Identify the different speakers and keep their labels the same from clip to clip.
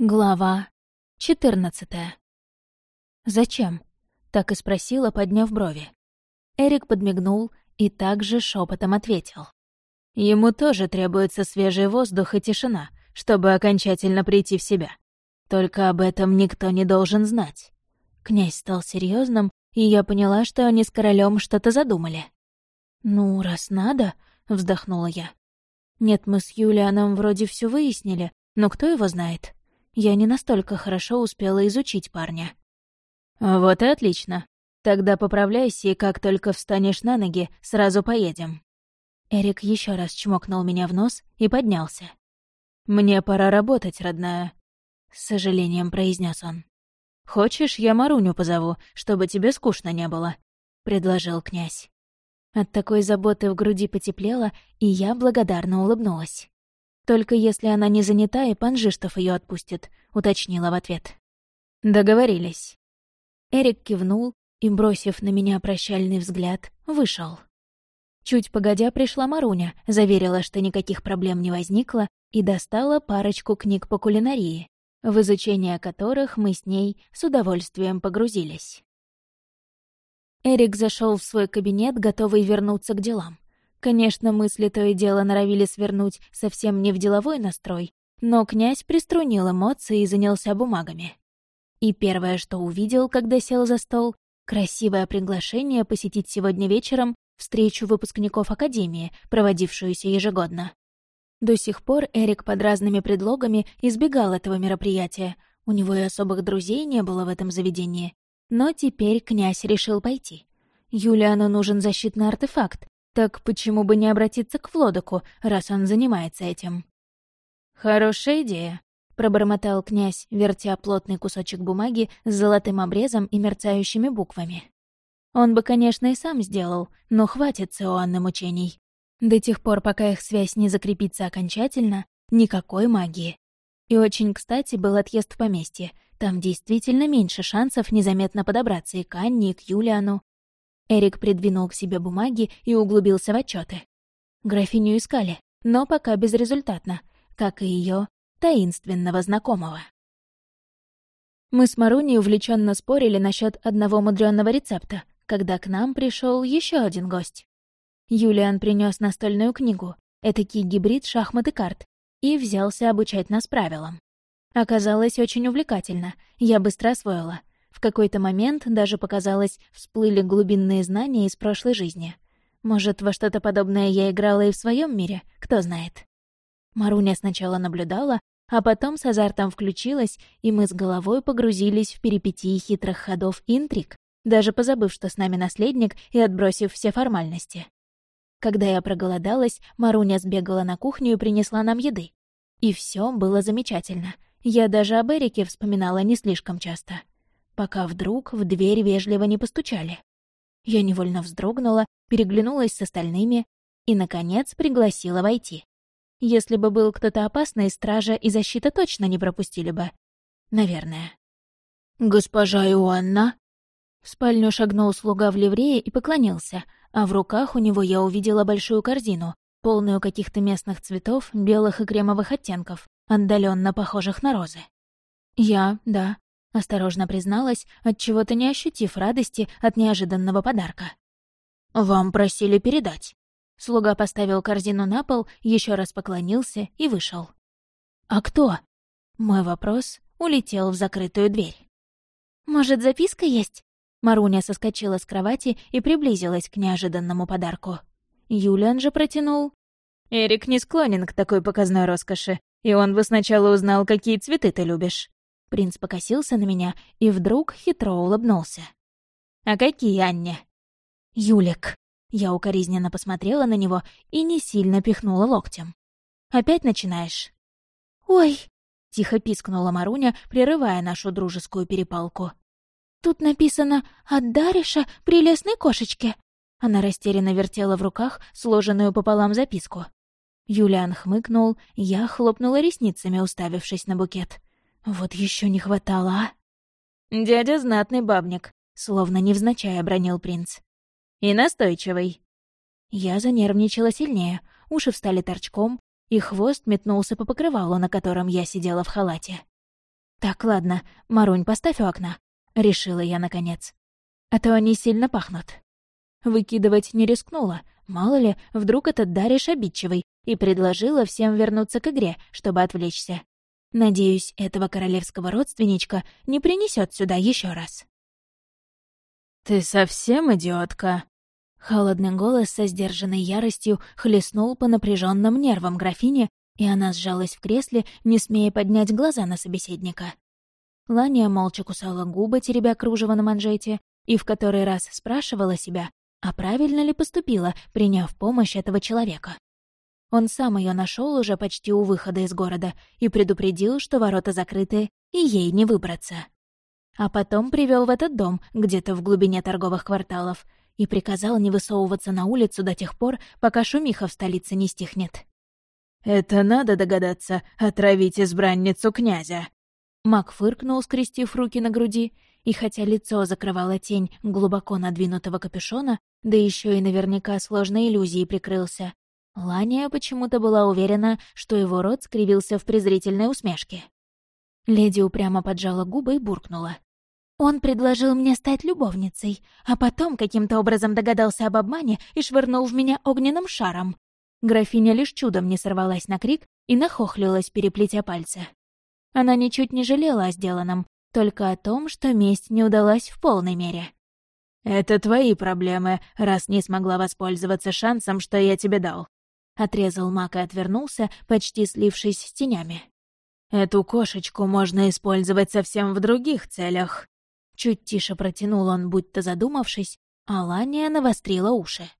Speaker 1: Глава четырнадцатая. «Зачем?» — так и спросила, подняв брови. Эрик подмигнул и также шепотом ответил. «Ему тоже требуется свежий воздух и тишина, чтобы окончательно прийти в себя. Только об этом никто не должен знать». Князь стал серьезным, и я поняла, что они с королем что-то задумали. «Ну, раз надо», — вздохнула я. «Нет, мы с Юлианом вроде все выяснили, но кто его знает?» Я не настолько хорошо успела изучить парня. «Вот и отлично. Тогда поправляйся, и как только встанешь на ноги, сразу поедем». Эрик еще раз чмокнул меня в нос и поднялся. «Мне пора работать, родная», — с сожалением произнес он. «Хочешь, я Маруню позову, чтобы тебе скучно не было?» — предложил князь. От такой заботы в груди потеплело, и я благодарно улыбнулась. «Только если она не занята, и пан Жиштов ее отпустит», — уточнила в ответ. «Договорились». Эрик кивнул и, бросив на меня прощальный взгляд, вышел. Чуть погодя пришла Маруня, заверила, что никаких проблем не возникло, и достала парочку книг по кулинарии, в изучение которых мы с ней с удовольствием погрузились. Эрик зашел в свой кабинет, готовый вернуться к делам. Конечно, мысли то и дело норовили свернуть совсем не в деловой настрой, но князь приструнил эмоции и занялся бумагами. И первое, что увидел, когда сел за стол, красивое приглашение посетить сегодня вечером встречу выпускников Академии, проводившуюся ежегодно. До сих пор Эрик под разными предлогами избегал этого мероприятия, у него и особых друзей не было в этом заведении. Но теперь князь решил пойти. Юлиану нужен защитный артефакт, так почему бы не обратиться к Флодоку, раз он занимается этим? «Хорошая идея», — пробормотал князь, вертя плотный кусочек бумаги с золотым обрезом и мерцающими буквами. Он бы, конечно, и сам сделал, но хватит Иоанны мучений. До тех пор, пока их связь не закрепится окончательно, никакой магии. И очень кстати был отъезд в поместье. Там действительно меньше шансов незаметно подобраться и к Анне, и к Юлиану. Эрик придвинул к себе бумаги и углубился в отчеты. Графиню искали, но пока безрезультатно, как и ее таинственного знакомого. Мы с Маруни увлеченно спорили насчет одного мудренного рецепта, когда к нам пришел еще один гость. Юлиан принес настольную книгу, этакий гибрид шахмат и карт, и взялся обучать нас правилам. Оказалось очень увлекательно, я быстро освоила. В какой-то момент даже показалось, всплыли глубинные знания из прошлой жизни. Может, во что-то подобное я играла и в своем мире, кто знает. Маруня сначала наблюдала, а потом с азартом включилась, и мы с головой погрузились в перипетии хитрых ходов интриг, даже позабыв, что с нами наследник, и отбросив все формальности. Когда я проголодалась, Маруня сбегала на кухню и принесла нам еды. И все было замечательно. Я даже об Эрике вспоминала не слишком часто пока вдруг в дверь вежливо не постучали. Я невольно вздрогнула, переглянулась с остальными и, наконец, пригласила войти. Если бы был кто-то опасный, стража и защита точно не пропустили бы. Наверное. «Госпожа Иоанна?» В спальню шагнул слуга в ливрее и поклонился, а в руках у него я увидела большую корзину, полную каких-то местных цветов, белых и кремовых оттенков, отдаленно похожих на розы. Я, да, Осторожно призналась, от чего то не ощутив радости от неожиданного подарка. «Вам просили передать». Слуга поставил корзину на пол, еще раз поклонился и вышел. «А кто?» Мой вопрос улетел в закрытую дверь. «Может, записка есть?» Маруня соскочила с кровати и приблизилась к неожиданному подарку. Юлиан же протянул. «Эрик не склонен к такой показной роскоши, и он бы сначала узнал, какие цветы ты любишь». Принц покосился на меня и вдруг хитро улыбнулся. «А какие, Анне?» «Юлик». Я укоризненно посмотрела на него и не сильно пихнула локтем. «Опять начинаешь?» «Ой!» — тихо пискнула Маруня, прерывая нашу дружескую перепалку. «Тут написано «От Дариша прелестной кошечке». Она растерянно вертела в руках сложенную пополам записку. Юлиан хмыкнул, я хлопнула ресницами, уставившись на букет. Вот еще не хватало, а?
Speaker 2: «Дядя знатный бабник», — словно невзначай обронил принц. «И настойчивый».
Speaker 1: Я занервничала сильнее, уши встали торчком, и хвост метнулся по покрывалу, на котором я сидела в халате. «Так, ладно, Марунь, поставь у окна», — решила я наконец. «А то они сильно пахнут». Выкидывать не рискнула, мало ли, вдруг этот Дариш обидчивый, и предложила всем вернуться к игре, чтобы отвлечься. Надеюсь, этого королевского родственничка не принесет сюда еще раз.
Speaker 2: «Ты совсем идиотка?»
Speaker 1: Холодный голос со сдержанной яростью хлестнул по напряженным нервам графине, и она сжалась в кресле, не смея поднять глаза на собеседника. Лания молча кусала губы, теребя кружево на манжете, и в который раз спрашивала себя, а правильно ли поступила, приняв помощь этого человека. Он сам ее нашел уже почти у выхода из города и предупредил, что ворота закрыты, и ей не выбраться. А потом привел в этот дом, где-то в глубине торговых кварталов, и приказал не высовываться на улицу до тех пор, пока шумиха в столице не стихнет.
Speaker 2: «Это надо догадаться, отравить избранницу князя!»
Speaker 1: Мак фыркнул, скрестив руки на груди, и хотя лицо закрывала тень глубоко надвинутого капюшона, да еще и наверняка сложной иллюзией прикрылся, Лания почему-то была уверена, что его рот скривился в презрительной усмешке. Леди упрямо поджала губы и буркнула. Он предложил мне стать любовницей, а потом каким-то образом догадался об обмане и швырнул в меня огненным шаром. Графиня лишь чудом не сорвалась на крик и нахохлилась, переплетя пальцы. Она ничуть не жалела о сделанном, только о том, что месть не удалась в полной мере.
Speaker 2: «Это твои проблемы, раз не смогла воспользоваться шансом, что я тебе дал», — отрезал Мак и отвернулся, почти слившись с тенями. «Эту кошечку можно использовать совсем в других целях.
Speaker 1: Чуть тише протянул он, будто задумавшись, а Лания навострила уши.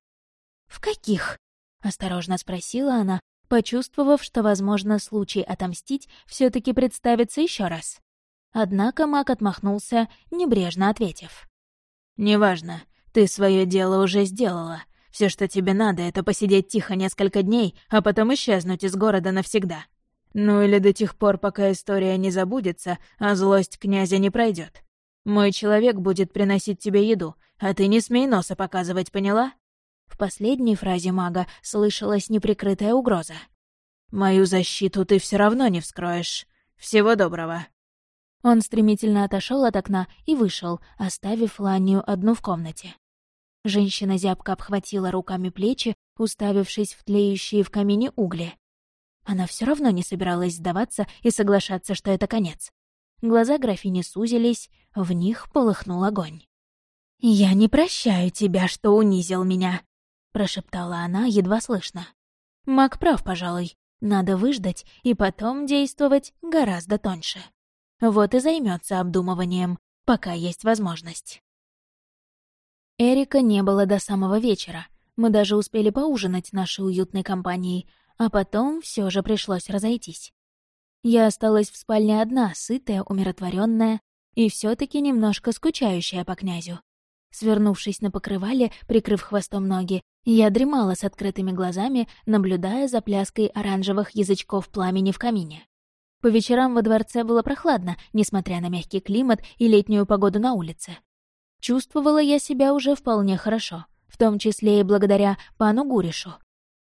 Speaker 1: «В каких?» — осторожно спросила она, почувствовав, что, возможно, случай отомстить все таки представится еще раз. Однако маг отмахнулся, небрежно ответив.
Speaker 2: «Неважно, ты свое дело уже сделала. Все, что тебе надо, это посидеть тихо несколько дней, а потом исчезнуть из города навсегда. Ну или до тех пор, пока история не забудется, а злость князя не пройдет. Мой человек будет приносить тебе еду, а ты не смей носа показывать, поняла?»
Speaker 1: В последней фразе мага слышалась неприкрытая угроза.
Speaker 2: «Мою защиту ты все равно не вскроешь. Всего доброго».
Speaker 1: Он стремительно отошел от окна и вышел, оставив Ланию одну в комнате. Женщина зябко обхватила руками плечи, уставившись в тлеющие в камине угли. Она все равно не собиралась сдаваться и соглашаться, что это конец. Глаза графини сузились, в них полыхнул огонь. «Я не прощаю тебя, что унизил меня», — прошептала она, едва слышно. «Маг прав, пожалуй. Надо выждать и потом действовать гораздо тоньше. Вот и займется обдумыванием, пока есть возможность». Эрика не было до самого вечера. Мы даже успели поужинать нашей уютной компанией, а потом все же пришлось разойтись. Я осталась в спальне одна, сытая, умиротворенная и все таки немножко скучающая по князю. Свернувшись на покрывале, прикрыв хвостом ноги, я дремала с открытыми глазами, наблюдая за пляской оранжевых язычков пламени в камине. По вечерам во дворце было прохладно, несмотря на мягкий климат и летнюю погоду на улице. Чувствовала я себя уже вполне хорошо, в том числе и благодаря пану Гуришу.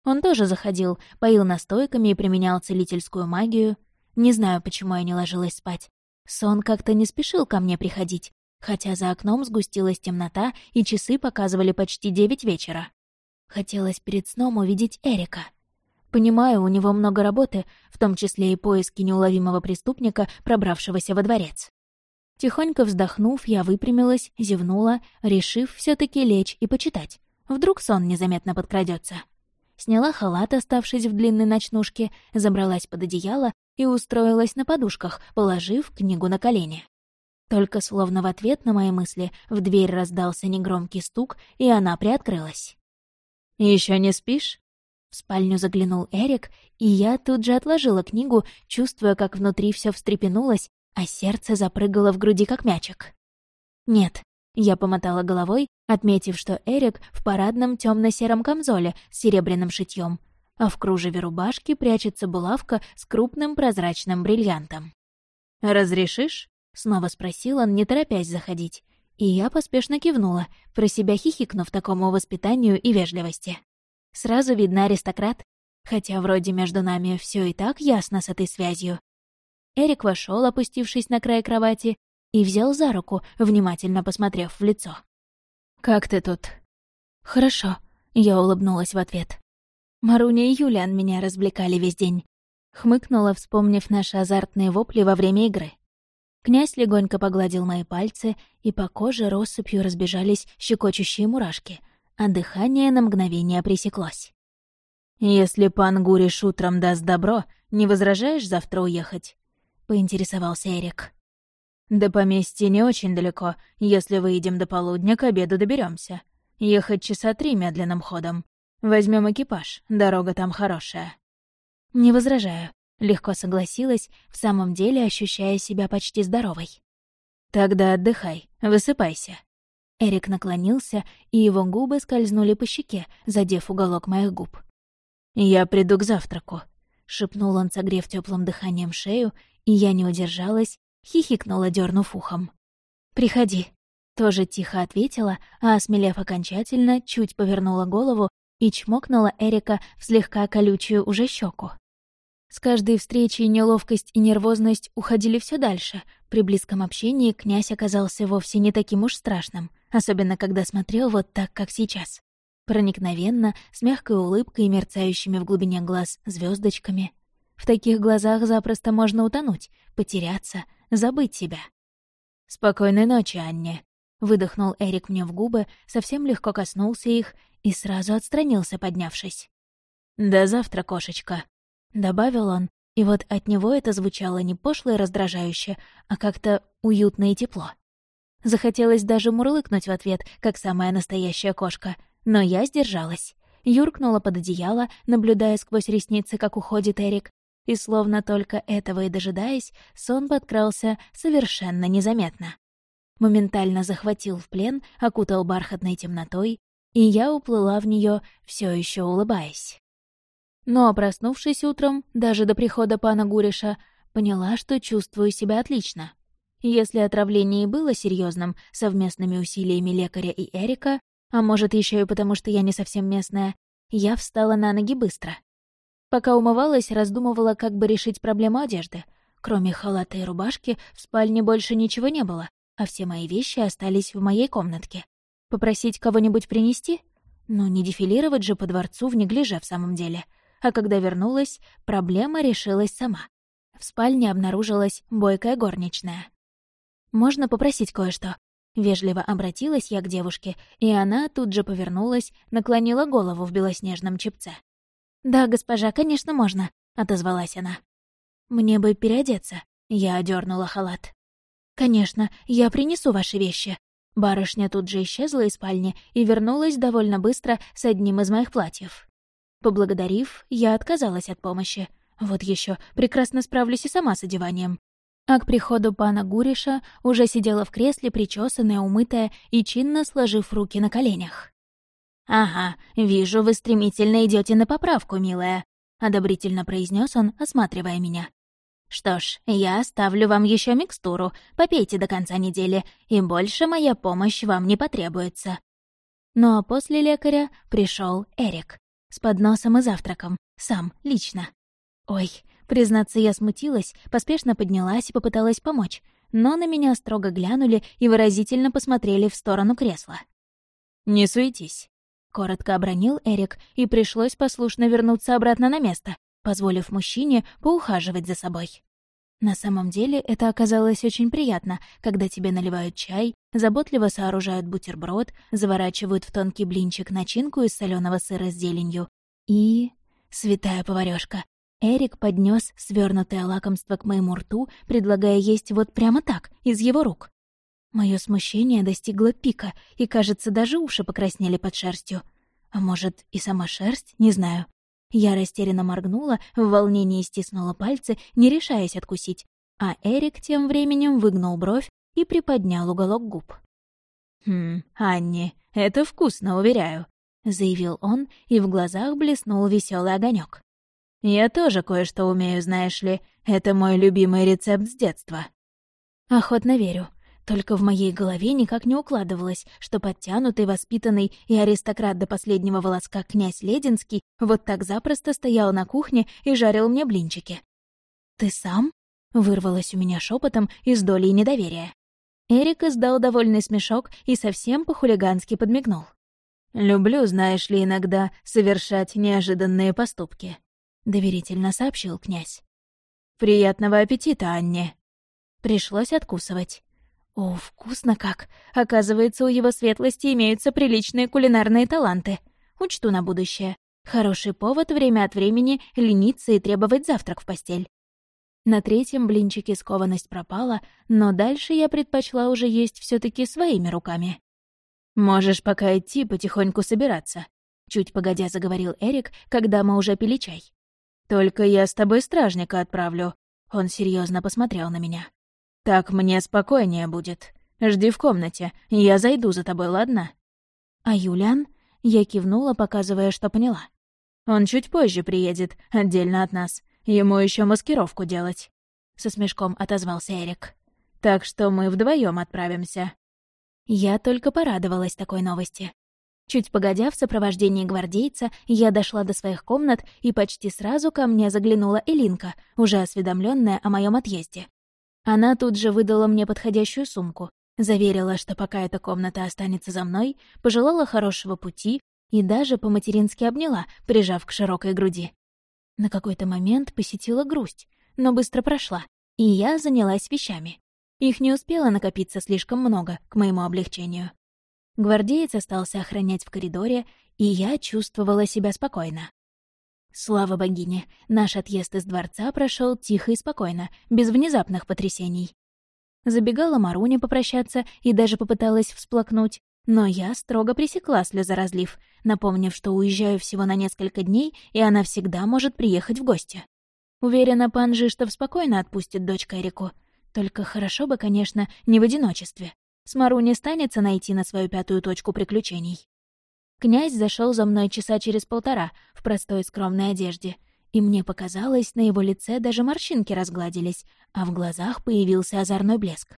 Speaker 1: Он тоже заходил, поил настойками и применял целительскую магию, не знаю, почему я не ложилась спать. Сон как-то не спешил ко мне приходить, хотя за окном сгустилась темнота, и часы показывали почти девять вечера. Хотелось перед сном увидеть Эрика. Понимаю, у него много работы, в том числе и поиски неуловимого преступника, пробравшегося во дворец. Тихонько вздохнув, я выпрямилась, зевнула, решив все таки лечь и почитать. Вдруг сон незаметно подкрадется. Сняла халат, оставшись в длинной ночнушке, забралась под одеяло и устроилась на подушках, положив книгу на колени. Только словно в ответ на мои мысли в дверь раздался негромкий стук, и она приоткрылась.
Speaker 2: Еще не спишь?»
Speaker 1: В спальню заглянул Эрик, и я тут же отложила книгу, чувствуя, как внутри все встрепенулось, а сердце запрыгало в груди, как мячик. «Нет», — я помотала головой, отметив, что Эрик в парадном темно сером камзоле с серебряным шитьем, а в кружеве рубашки прячется булавка с крупным прозрачным бриллиантом.
Speaker 2: «Разрешишь?»
Speaker 1: — снова спросил он, не торопясь заходить. И я поспешно кивнула, про себя хихикнув такому воспитанию и вежливости. Сразу видно аристократ, хотя вроде между нами все и так ясно с этой связью. Эрик вошел, опустившись на край кровати, и взял за руку, внимательно посмотрев в лицо.
Speaker 2: «Как ты тут?»
Speaker 1: «Хорошо», — я улыбнулась в ответ. Маруня и Юлиан меня развлекали весь день. Хмыкнула, вспомнив наши азартные вопли во время игры. Князь легонько погладил мои пальцы, и по коже россыпью разбежались щекочущие мурашки, а дыхание на мгновение пресеклось.
Speaker 2: «Если пан Гуриш утром даст добро, не возражаешь завтра уехать?» — поинтересовался Эрик. «До поместья не очень далеко. Если выйдем до полудня, к обеду доберемся. Ехать часа три медленным ходом. Возьмем экипаж, дорога там хорошая».
Speaker 1: «Не возражаю», Легко согласилась, в самом деле ощущая себя почти здоровой.
Speaker 2: «Тогда отдыхай, высыпайся».
Speaker 1: Эрик наклонился, и его губы скользнули по щеке, задев уголок моих губ.
Speaker 2: «Я приду к завтраку», —
Speaker 1: шепнул он, согрев теплым дыханием шею, и я не удержалась, хихикнула, дернув ухом. «Приходи», — тоже тихо ответила, а, осмелев окончательно, чуть повернула голову и чмокнула Эрика в слегка колючую уже щеку. С каждой встречей неловкость и нервозность уходили все дальше. При близком общении князь оказался вовсе не таким уж страшным, особенно когда смотрел вот так, как сейчас. Проникновенно, с мягкой улыбкой и мерцающими в глубине глаз звездочками. В таких глазах запросто можно утонуть, потеряться, забыть себя.
Speaker 2: «Спокойной ночи, Анне», —
Speaker 1: выдохнул Эрик мне в губы, совсем легко коснулся их и сразу отстранился, поднявшись.
Speaker 2: «До завтра, кошечка»,
Speaker 1: Добавил он, и вот от него это звучало не пошло и раздражающе, а как-то уютно и тепло. Захотелось даже мурлыкнуть в ответ, как самая настоящая кошка, но я сдержалась. Юркнула под одеяло, наблюдая сквозь ресницы, как уходит Эрик, и словно только этого и дожидаясь, сон подкрался совершенно незаметно. Моментально захватил в плен, окутал бархатной темнотой, и я уплыла в нее, все еще улыбаясь. Но, проснувшись утром, даже до прихода пана Гуриша, поняла, что чувствую себя отлично. Если отравление и было серьезным, совместными усилиями лекаря и Эрика, а может, еще и потому, что я не совсем местная, я встала на ноги быстро. Пока умывалась, раздумывала, как бы решить проблему одежды. Кроме халата и рубашки, в спальне больше ничего не было, а все мои вещи остались в моей комнатке. Попросить кого-нибудь принести? Ну, не дефилировать же по дворцу в неглиже в самом деле — а когда вернулась, проблема решилась сама. В спальне обнаружилась бойкая горничная. «Можно попросить кое-что?» Вежливо обратилась я к девушке, и она тут же повернулась, наклонила голову в белоснежном чепце. «Да, госпожа, конечно, можно», — отозвалась она. «Мне бы переодеться», — я одернула халат. «Конечно, я принесу ваши вещи». Барышня тут же исчезла из спальни и вернулась довольно быстро с одним из моих платьев. Поблагодарив, я отказалась от помощи. Вот еще прекрасно справлюсь и сама с одеванием. А к приходу пана Гуриша уже сидела в кресле, причесанная, умытая и чинно сложив руки на коленях. «Ага, вижу, вы стремительно идете на поправку, милая», — одобрительно произнес он, осматривая меня. «Что ж, я оставлю вам еще микстуру, попейте до конца недели, и больше моя помощь вам не потребуется». Ну а после лекаря пришел Эрик. С подносом и завтраком. Сам, лично. Ой, признаться, я смутилась, поспешно поднялась и попыталась помочь, но на меня строго глянули и выразительно посмотрели в сторону кресла.
Speaker 2: «Не суетись», — коротко обронил Эрик, и пришлось послушно вернуться обратно на место, позволив мужчине поухаживать за собой.
Speaker 1: На самом деле это оказалось очень приятно, когда тебе наливают чай, заботливо сооружают бутерброд, заворачивают в тонкий блинчик начинку из соленого сыра с зеленью. И... Святая поварёшка. Эрик поднес свернутое лакомство к моему рту, предлагая есть вот прямо так, из его рук. Мое смущение достигло пика, и, кажется, даже уши покраснели под шерстью. А может, и сама шерсть, не знаю. Я растерянно моргнула, в волнении стиснула пальцы, не решаясь откусить, а Эрик тем временем выгнул бровь и приподнял уголок губ.
Speaker 2: «Хм, Анни, это вкусно, уверяю», — заявил он, и в глазах блеснул веселый огонек. «Я тоже кое-что умею, знаешь ли. Это мой любимый рецепт с детства».
Speaker 1: «Охотно верю. Только в моей голове никак не укладывалось, что подтянутый, воспитанный и аристократ до последнего волоска князь Лединский вот так запросто стоял на кухне и жарил мне блинчики. «Ты сам?» — Вырвалось у меня шепотом из долей недоверия. Эрик издал довольный смешок и совсем по-хулигански подмигнул.
Speaker 2: «Люблю, знаешь ли, иногда совершать неожиданные поступки», — доверительно сообщил князь. «Приятного аппетита, Анне!»
Speaker 1: Пришлось откусывать. О, вкусно как! Оказывается, у его светлости имеются приличные кулинарные таланты. Учту на будущее. Хороший повод время от времени лениться и требовать завтрак в постель. На третьем блинчике скованность пропала, но дальше я предпочла уже есть все таки своими руками.
Speaker 2: «Можешь пока идти потихоньку собираться», — чуть погодя заговорил Эрик, когда мы уже пили чай. «Только я с тобой стражника отправлю». Он серьезно посмотрел на меня. «Так мне спокойнее будет. Жди в комнате, я зайду за тобой, ладно?»
Speaker 1: «А Юлиан?» Я кивнула, показывая, что поняла.
Speaker 2: «Он чуть позже приедет, отдельно от нас. Ему еще маскировку делать», — со смешком отозвался Эрик. «Так что мы вдвоем отправимся».
Speaker 1: Я только порадовалась такой новости. Чуть погодя, в сопровождении гвардейца, я дошла до своих комнат, и почти сразу ко мне заглянула Элинка, уже осведомленная о моем отъезде. Она тут же выдала мне подходящую сумку, заверила, что пока эта комната останется за мной, пожелала хорошего пути и даже по-матерински обняла, прижав к широкой груди. На какой-то момент посетила грусть, но быстро прошла, и я занялась вещами. Их не успело накопиться слишком много, к моему облегчению. Гвардеец остался охранять в коридоре, и я чувствовала себя спокойно. Слава богине, наш отъезд из дворца прошел тихо и спокойно, без внезапных потрясений. Забегала Маруня попрощаться и даже попыталась всплакнуть, но я строго пресекла слезоразлив, напомнив, что уезжаю всего на несколько дней, и она всегда может приехать в гости. Уверена, пан Жиштов спокойно отпустит дочь Эрику. Только хорошо бы, конечно, не в одиночестве. С Маруни станется найти на свою пятую точку приключений. Князь зашел за мной часа через полтора в простой скромной одежде, и мне показалось, на его лице даже морщинки разгладились, а в глазах появился озорной блеск.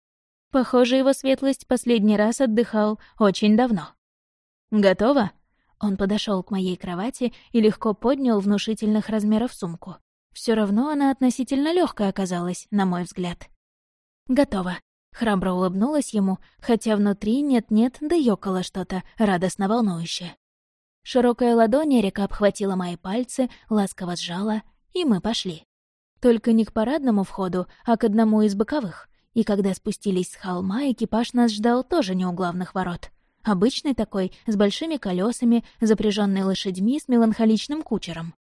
Speaker 1: Похоже, его светлость последний раз отдыхал очень давно.
Speaker 2: «Готово?»
Speaker 1: Он подошел к моей кровати и легко поднял внушительных размеров сумку. Все равно она относительно легкая оказалась, на мой взгляд. «Готово», Храбро улыбнулась ему, хотя внутри нет-нет, да ёкало что-то, радостно волнующее. Широкая ладонь Эрика обхватила мои пальцы, ласково сжала, и мы пошли. Только не к парадному входу, а к одному из боковых. И когда спустились с холма, экипаж нас ждал тоже не у главных ворот. Обычный такой, с большими колесами, запряженный лошадьми с меланхоличным кучером.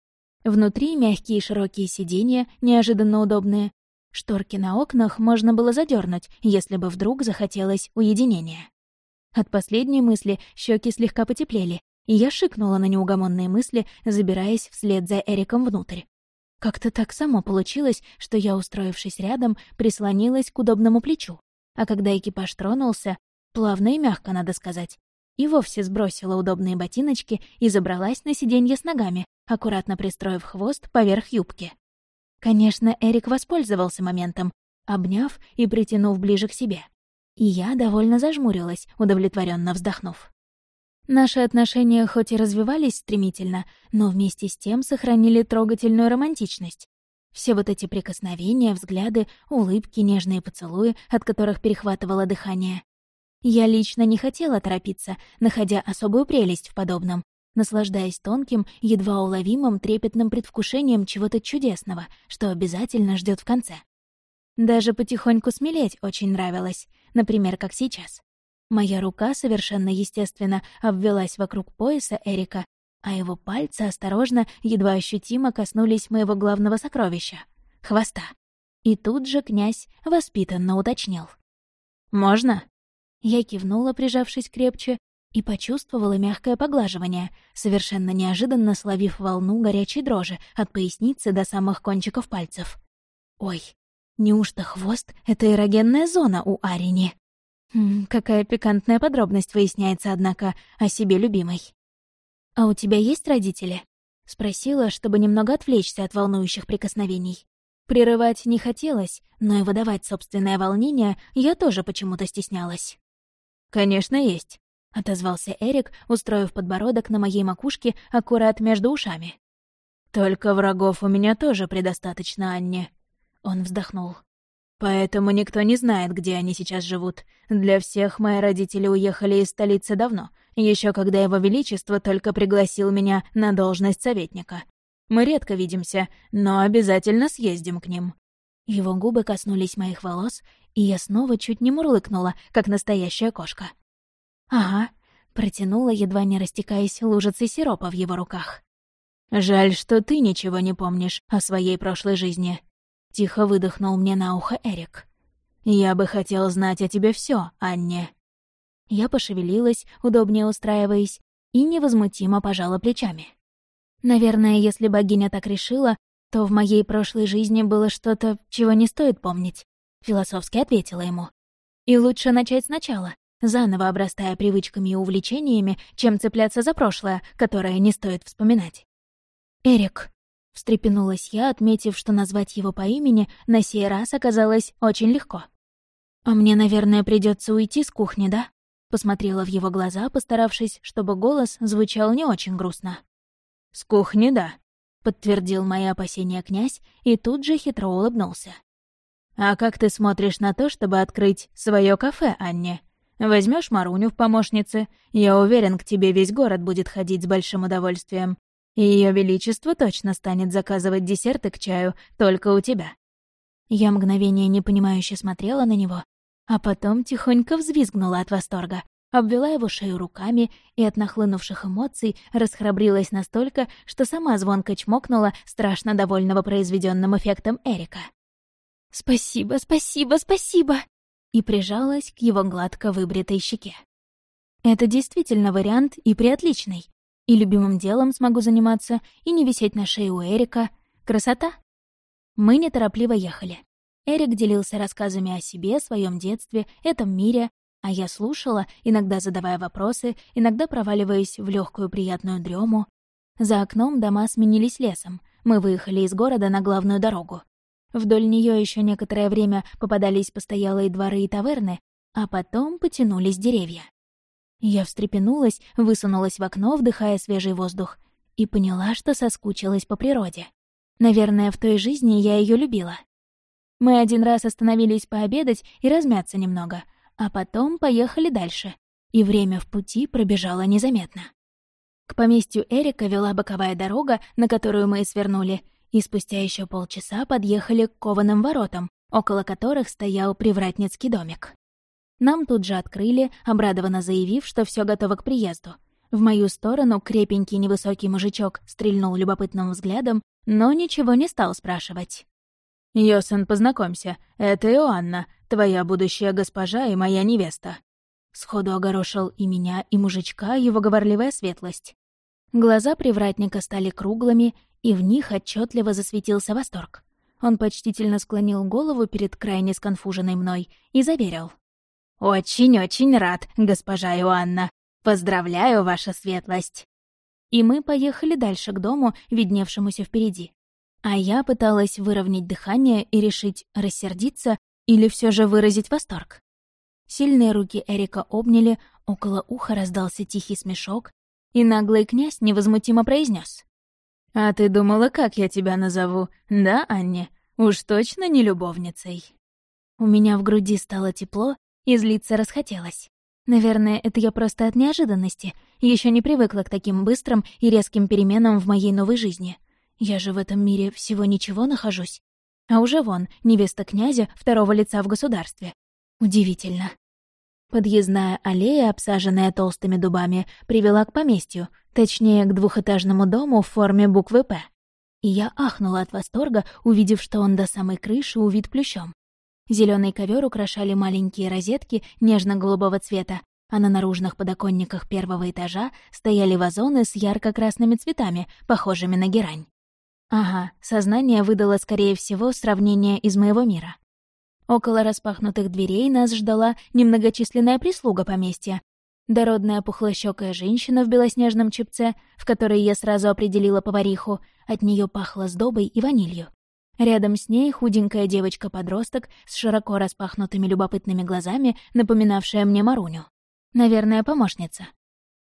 Speaker 1: Внутри мягкие широкие сиденья, неожиданно удобные, Шторки на окнах можно было задернуть, если бы вдруг захотелось уединения. От последней мысли щеки слегка потеплели, и я шикнула на неугомонные мысли, забираясь вслед за Эриком внутрь. Как-то так само получилось, что я, устроившись рядом, прислонилась к удобному плечу. А когда экипаж тронулся, плавно и мягко, надо сказать, и вовсе сбросила удобные ботиночки и забралась на сиденье с ногами, аккуратно пристроив хвост поверх юбки. Конечно, Эрик воспользовался моментом, обняв и притянув ближе к себе. И я довольно зажмурилась, удовлетворенно вздохнув. Наши отношения хоть и развивались стремительно, но вместе с тем сохранили трогательную романтичность. Все вот эти прикосновения, взгляды, улыбки, нежные поцелуи, от которых перехватывало дыхание. Я лично не хотела торопиться, находя особую прелесть в подобном, наслаждаясь тонким, едва уловимым трепетным предвкушением чего-то чудесного, что обязательно ждет в конце. Даже потихоньку смелеть очень нравилось, например, как сейчас. Моя рука совершенно естественно обвелась вокруг пояса Эрика, а его пальцы осторожно, едва ощутимо коснулись моего главного сокровища — хвоста. И тут же князь воспитанно уточнил. «Можно?» Я кивнула, прижавшись крепче, и почувствовала мягкое поглаживание, совершенно неожиданно словив волну горячей дрожи от поясницы до самых кончиков пальцев. «Ой, неужто хвост — это эрогенная зона у Арини?» М какая пикантная подробность выясняется, однако, о себе любимой. «А у тебя есть родители?» — спросила, чтобы немного отвлечься от волнующих прикосновений. Прерывать не хотелось, но и выдавать собственное волнение я тоже почему-то стеснялась.
Speaker 2: «Конечно, есть», —
Speaker 1: отозвался Эрик, устроив подбородок на моей макушке аккурат между ушами.
Speaker 2: «Только врагов у меня тоже предостаточно, Анне».
Speaker 1: Он вздохнул.
Speaker 2: Поэтому никто не знает, где они сейчас живут. Для всех мои родители уехали из столицы давно, еще когда его величество только пригласил меня на должность советника. Мы редко видимся, но обязательно съездим к ним».
Speaker 1: Его губы коснулись моих волос, и я снова чуть не мурлыкнула, как настоящая кошка. «Ага», — протянула, едва не растекаясь лужицей сиропа в его руках.
Speaker 2: «Жаль, что ты ничего не помнишь о своей прошлой жизни», — тихо выдохнул мне на ухо Эрик. «Я бы хотел знать о тебе все, Анне».
Speaker 1: Я пошевелилась, удобнее устраиваясь, и невозмутимо пожала плечами. Наверное, если богиня так решила, то в моей прошлой жизни было что-то, чего не стоит помнить, философски ответила ему. И лучше начать сначала, заново обрастая привычками и увлечениями, чем цепляться за прошлое, которое не стоит вспоминать. «Эрик», — встрепенулась я, отметив, что назвать его по имени на сей раз оказалось очень легко. «А мне, наверное, придется уйти с кухни, да?» Посмотрела в его глаза, постаравшись, чтобы голос звучал не очень грустно.
Speaker 2: «С кухни, да», —
Speaker 1: подтвердил мои опасения князь и тут же хитро улыбнулся.
Speaker 2: «А как ты смотришь на то, чтобы открыть свое кафе, Анне? Возьмешь Маруню в помощницы? Я уверен, к тебе весь город будет ходить с большим удовольствием. И ее величество точно станет заказывать десерты к чаю только у тебя».
Speaker 1: Я мгновение непонимающе смотрела на него, а потом тихонько взвизгнула от восторга обвела его шею руками и от нахлынувших эмоций расхрабрилась настолько, что сама звонко чмокнула страшно довольного произведенным эффектом Эрика. «Спасибо, спасибо, спасибо!» И прижалась к его гладко выбритой щеке. Это действительно вариант и приотличный. И любимым делом смогу заниматься, и не висеть на шее у Эрика. Красота! Мы неторопливо ехали. Эрик делился рассказами о себе, своем детстве, этом мире, а я слушала, иногда задавая вопросы, иногда проваливаясь в легкую приятную дрему. За окном дома сменились лесом. Мы выехали из города на главную дорогу. Вдоль нее еще некоторое время попадались постоялые дворы и таверны, а потом потянулись деревья. Я встрепенулась, высунулась в окно, вдыхая свежий воздух, и поняла, что соскучилась по природе. Наверное, в той жизни я ее любила. Мы один раз остановились пообедать и размяться немного, а потом поехали дальше, и время в пути пробежало незаметно. К поместью Эрика вела боковая дорога, на которую мы и свернули, и спустя еще полчаса подъехали к кованым воротам, около которых стоял привратницкий домик. Нам тут же открыли, обрадованно заявив, что все готово к приезду. В мою сторону крепенький невысокий мужичок стрельнул любопытным взглядом, но ничего не стал спрашивать.
Speaker 2: «Йосен, познакомься, это Иоанна, твоя будущая госпожа и моя невеста».
Speaker 1: Сходу огорошил и меня, и мужичка его говорливая светлость. Глаза привратника стали круглыми, и в них отчетливо засветился восторг. Он почтительно склонил голову перед крайне сконфуженной мной и заверил.
Speaker 2: «Очень-очень рад, госпожа Иоанна. Поздравляю, ваша светлость!»
Speaker 1: И мы поехали дальше к дому, видневшемуся впереди. А я пыталась выровнять дыхание и решить, рассердиться или все же выразить восторг. Сильные руки Эрика обняли, около уха раздался тихий смешок, и наглый князь невозмутимо произнес:
Speaker 2: «А ты думала, как я тебя назову, да, Анне? Уж точно не любовницей».
Speaker 1: У меня в груди стало тепло, и злиться расхотелось. Наверное, это я просто от неожиданности, еще не привыкла к таким быстрым и резким переменам в моей новой жизни. Я же в этом мире всего ничего нахожусь. А уже вон, невеста князя второго лица в государстве. Удивительно. Подъездная аллея, обсаженная толстыми дубами, привела к поместью, точнее, к двухэтажному дому в форме буквы «П». И я ахнула от восторга, увидев, что он до самой крыши увид плющом. Зеленый ковер украшали маленькие розетки нежно-голубого цвета, а на наружных подоконниках первого этажа стояли вазоны с ярко-красными цветами, похожими на герань. Ага, сознание выдало, скорее всего, сравнение из моего мира. Около распахнутых дверей нас ждала немногочисленная прислуга поместья. Дородная пухлощёкая женщина в белоснежном чепце, в которой я сразу определила повариху, от нее пахло сдобой и ванилью. Рядом с ней худенькая девочка-подросток с широко распахнутыми любопытными глазами, напоминавшая мне Маруню. Наверное, помощница.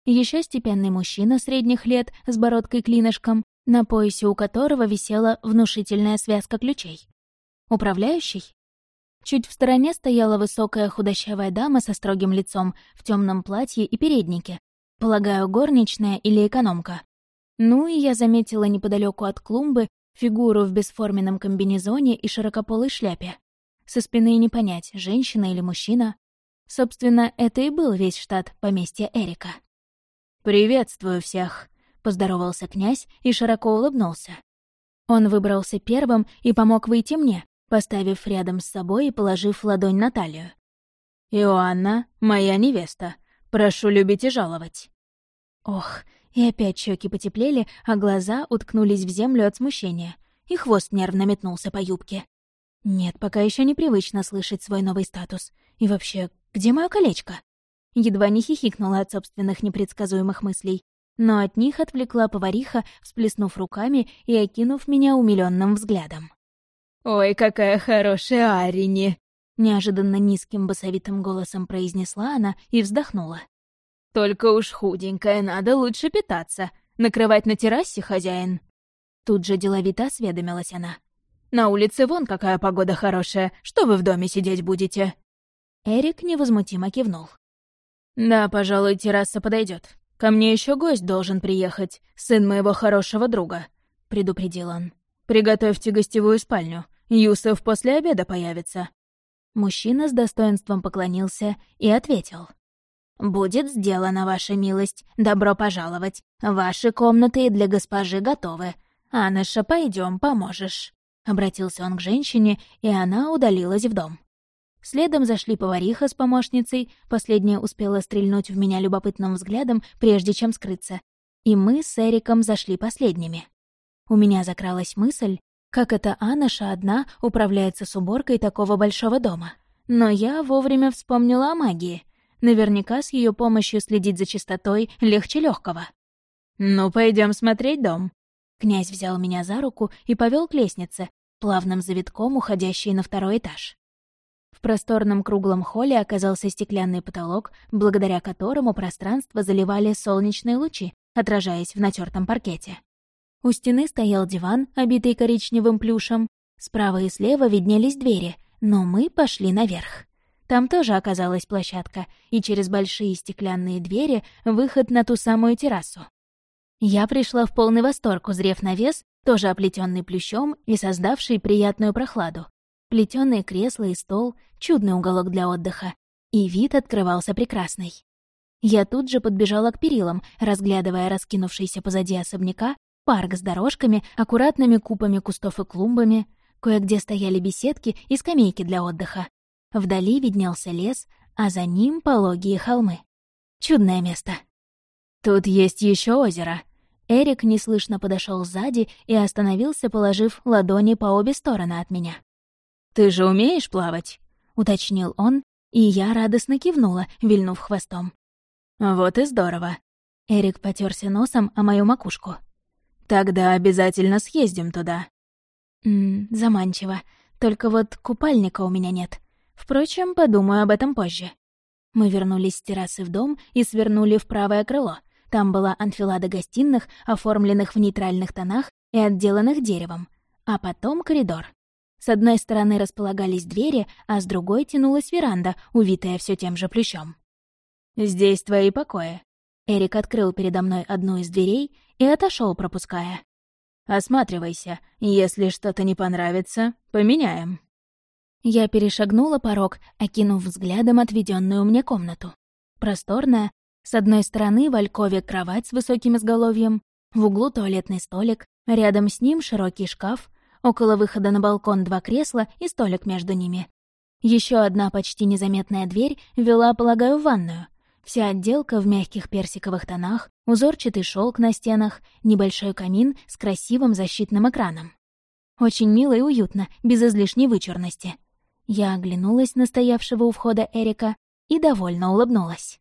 Speaker 1: Еще степенный мужчина средних лет с бородкой-клинышком, на поясе у которого висела внушительная связка ключей. Управляющий? Чуть в стороне стояла высокая худощавая дама со строгим лицом в темном платье и переднике. Полагаю, горничная или экономка. Ну и я заметила неподалеку от клумбы фигуру в бесформенном комбинезоне и широкополой шляпе. Со спины не понять, женщина или мужчина. Собственно, это и был весь штат поместья Эрика.
Speaker 2: «Приветствую всех», — поздоровался князь и широко улыбнулся. Он выбрался первым и помог выйти мне, поставив рядом с собой и положив ладонь на талию. «Иоанна, моя невеста. Прошу любить и жаловать».
Speaker 1: Ох, и опять щеки потеплели, а глаза уткнулись в землю от смущения, и хвост нервно метнулся по юбке. Нет, пока еще непривычно слышать свой новый статус. И вообще, где мое колечко? Едва не хихикнула от собственных непредсказуемых мыслей, но от них отвлекла повариха, всплеснув руками и окинув меня умиленным взглядом.
Speaker 2: «Ой, какая хорошая Арини!»
Speaker 1: Неожиданно низким басовитым голосом произнесла она и вздохнула.
Speaker 2: Только уж худенькая, надо лучше питаться. Накрывать на террасе, хозяин?»
Speaker 1: Тут же деловито осведомилась она.
Speaker 2: «На улице вон какая погода хорошая. Что вы в доме сидеть будете?»
Speaker 1: Эрик невозмутимо кивнул.
Speaker 2: «Да, пожалуй, терраса подойдет. Ко мне еще гость должен приехать, сын моего хорошего друга», — предупредил он. «Приготовьте гостевую спальню. Юсов после обеда появится».
Speaker 1: Мужчина с достоинством поклонился и ответил. «Будет сделана ваша милость. Добро пожаловать. Ваши комнаты для госпожи готовы. Аныша, пойдем, поможешь». Обратился он к женщине, и она удалилась в дом. Следом зашли повариха с помощницей, последняя успела стрельнуть в меня любопытным взглядом, прежде чем скрыться. И мы с Эриком зашли последними. У меня закралась мысль, как это Анаша одна управляется с уборкой такого большого дома. Но я вовремя вспомнила о магии. Наверняка с ее помощью следить за чистотой легче легкого.
Speaker 2: «Ну, пойдем смотреть дом».
Speaker 1: Князь взял меня за руку и повел к лестнице, плавным завитком уходящей на второй этаж. В просторном круглом холле оказался стеклянный потолок, благодаря которому пространство заливали солнечные лучи, отражаясь в натертом паркете. У стены стоял диван, обитый коричневым плюшем. Справа и слева виднелись двери, но мы пошли наверх. Там тоже оказалась площадка, и через большие стеклянные двери выход на ту самую террасу. Я пришла в полный восторг, узрев навес, тоже оплетенный плющом и создавший приятную прохладу. Плетёные кресла и стол, чудный уголок для отдыха. И вид открывался прекрасный. Я тут же подбежала к перилам, разглядывая раскинувшийся позади особняка парк с дорожками, аккуратными купами кустов и клумбами, кое-где стояли беседки и скамейки для отдыха. Вдали виднелся лес, а за ним пологие холмы. Чудное место.
Speaker 2: Тут есть еще озеро.
Speaker 1: Эрик неслышно подошел сзади и остановился, положив ладони по обе стороны от меня.
Speaker 2: «Ты же умеешь плавать?»
Speaker 1: — уточнил он, и я радостно кивнула, вильнув хвостом.
Speaker 2: «Вот и здорово».
Speaker 1: Эрик потерся носом о мою макушку.
Speaker 2: «Тогда обязательно съездим туда».
Speaker 1: «Ммм, заманчиво. Только вот купальника у меня нет. Впрочем, подумаю об этом позже. Мы вернулись с террасы в дом и свернули в правое крыло. Там была анфилада гостиных, оформленных в нейтральных тонах и отделанных деревом. А потом коридор. С одной стороны располагались двери, а с другой тянулась веранда, увитая все тем же плющом.
Speaker 2: «Здесь твои покои».
Speaker 1: Эрик открыл передо мной одну из дверей и отошел, пропуская.
Speaker 2: «Осматривайся. Если что-то не понравится, поменяем».
Speaker 1: Я перешагнула порог, окинув взглядом отведенную мне комнату. Просторная, с одной стороны в алькове кровать с высоким изголовьем, в углу туалетный столик, рядом с ним широкий шкаф, около выхода на балкон два кресла и столик между ними. Еще одна почти незаметная дверь вела, полагаю, в ванную. Вся отделка в мягких персиковых тонах, узорчатый шелк на стенах, небольшой камин с красивым защитным экраном. Очень мило и уютно, без излишней вычурности. Я оглянулась на стоявшего у входа Эрика и довольно улыбнулась.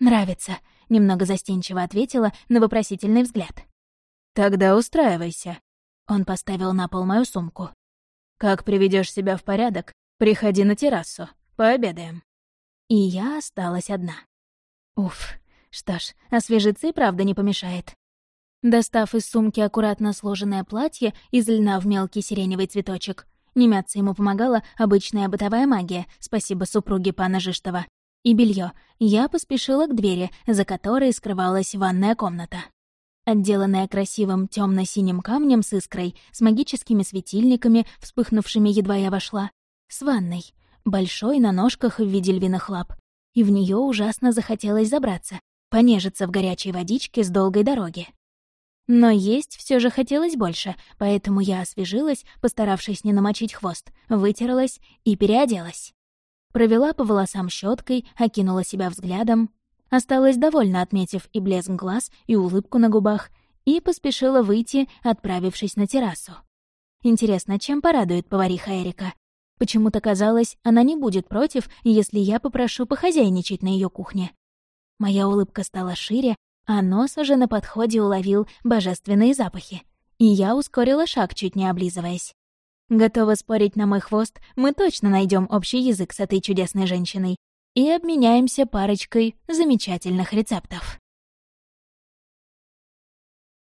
Speaker 1: «Нравится», — немного застенчиво ответила на вопросительный взгляд.
Speaker 2: «Тогда устраивайся».
Speaker 1: Он поставил на пол мою сумку.
Speaker 2: «Как приведешь себя в порядок, приходи на террасу, пообедаем».
Speaker 1: И я осталась одна. Уф, что ж, освежиться и правда не помешает. Достав из сумки аккуратно сложенное платье из льна в мелкий сиреневый цветочек, Не мяться ему помогала обычная бытовая магия, спасибо супруге пана Жиштова. И белье. Я поспешила к двери, за которой скрывалась ванная комната. Отделанная красивым темно синим камнем с искрой, с магическими светильниками, вспыхнувшими едва я вошла, с ванной, большой на ножках в виде львиных лап. И в нее ужасно захотелось забраться, понежиться в горячей водичке с долгой дороги. Но есть все же хотелось больше, поэтому я освежилась, постаравшись не намочить хвост, вытерлась и переоделась. Провела по волосам щеткой, окинула себя взглядом, осталась довольно отметив и блеск глаз, и улыбку на губах, и поспешила выйти, отправившись на террасу. Интересно, чем порадует повариха Эрика? Почему-то казалось, она не будет против, если я попрошу похозяйничать на ее кухне. Моя улыбка стала шире, а нос уже на подходе уловил божественные запахи. И я ускорила шаг, чуть не облизываясь. Готова спорить на мой хвост, мы точно найдем общий язык с этой чудесной женщиной и обменяемся парочкой замечательных рецептов.